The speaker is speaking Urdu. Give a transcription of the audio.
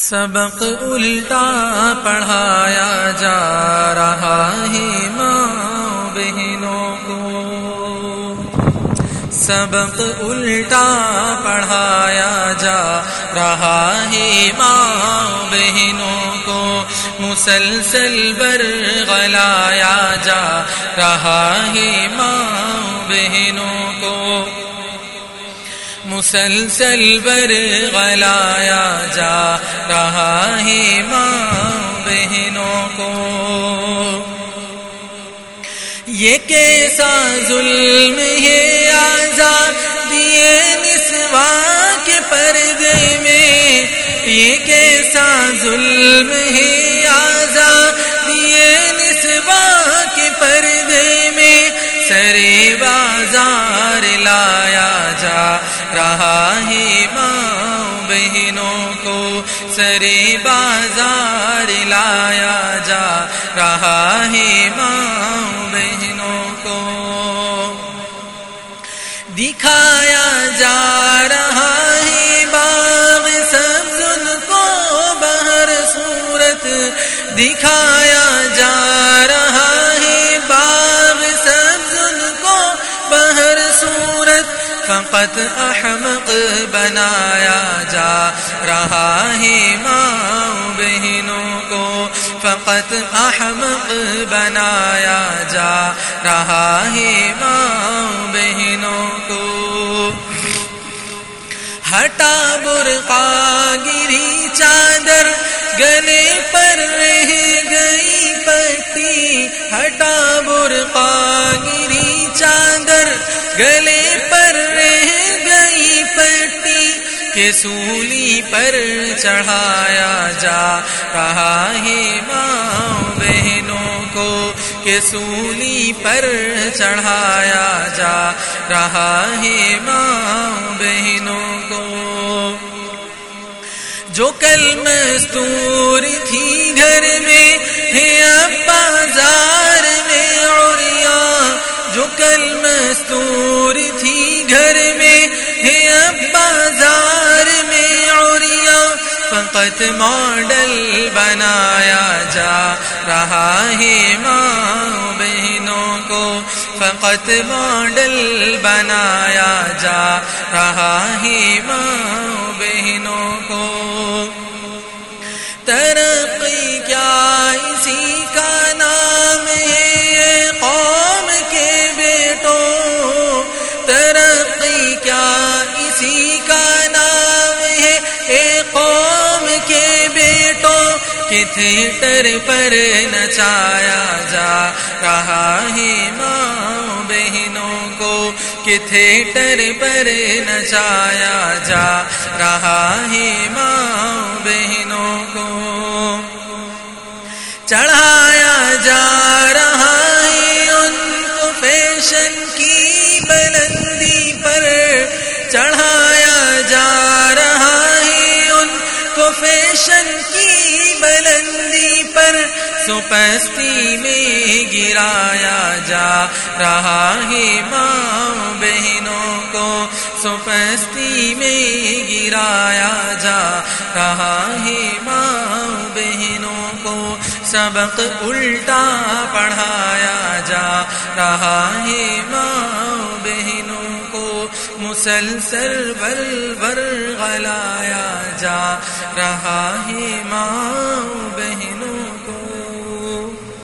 سبق الٹا پڑھایا جا رہا ہے ماں بہنوں کو۔ سبق الٹا پڑھایا جا رہا ہے ماں بہنوں کو۔ مسلسل بر غلایا جا رہا ہے ماں بہنوں کو۔ مسلسل بر غلایا جا رہا ہے ماں بہنوں کو۔ یہ کیسا ظلم ہے آزاد؟ دیے نسوا کے پردے میں۔ یہ کیسا ظلم ہے آزاد؟ دیے نسوا کے پردے میں۔ سرے بازار لایا جا رہا ہے ماں بہنوں کو سرے بازار لایا جا رہا ہے ماں بہنوں کو۔ دکھایا جا رہا ہے باغ سبز کو بہر صورت۔ دکھایا جا رہا ہے باغ سبز کو بہر صورت۔ فقط احمق بنایا جا رہا ہے ماں بہنوں کو فقط احمق بنایا جا رہا ہے ماں بہنوں کو ہٹا برقا گری چادر گلے پر رہ گئی پٹی، ہٹا برقا گلے پر رہ گئی پٹی کے سولی پر چڑھایا جا رہا ہے ماں بہنوں کو کے سولی پر چڑھایا جا رہا ہے ماں بہنوں کو۔ جو کل مستور تھی گھر میں کل مستور تھی گھر میں ہے اب بازار میں اوریا فقط ماڈل بنایا جا رہا ہے ماں بہنوں کو۔ فقط ماڈل بنایا جا رہا ہے ماں بہنوں کو۔ اسی کا نام ہے اے قوم کے بیٹوں، کہ تھیٹر پر نچایا جا۔ رہا ہے ماں بہنوں کو کہ تھیٹر پر نچایا جا۔ رہا ہے ماں بہنوں کو، چڑھایا جا رہا جا رہا ہے ان کو فیشن کی بلندی پر سپستی میں گرایا جا رہا ہے ماں بہنوں کو سپستی میں گرایا جا رہا ہے ماں بہنوں کو سبق الٹا پڑھایا جا رہا ہے ماں مسلسل بل بر غلایا جا رہا ہے ماں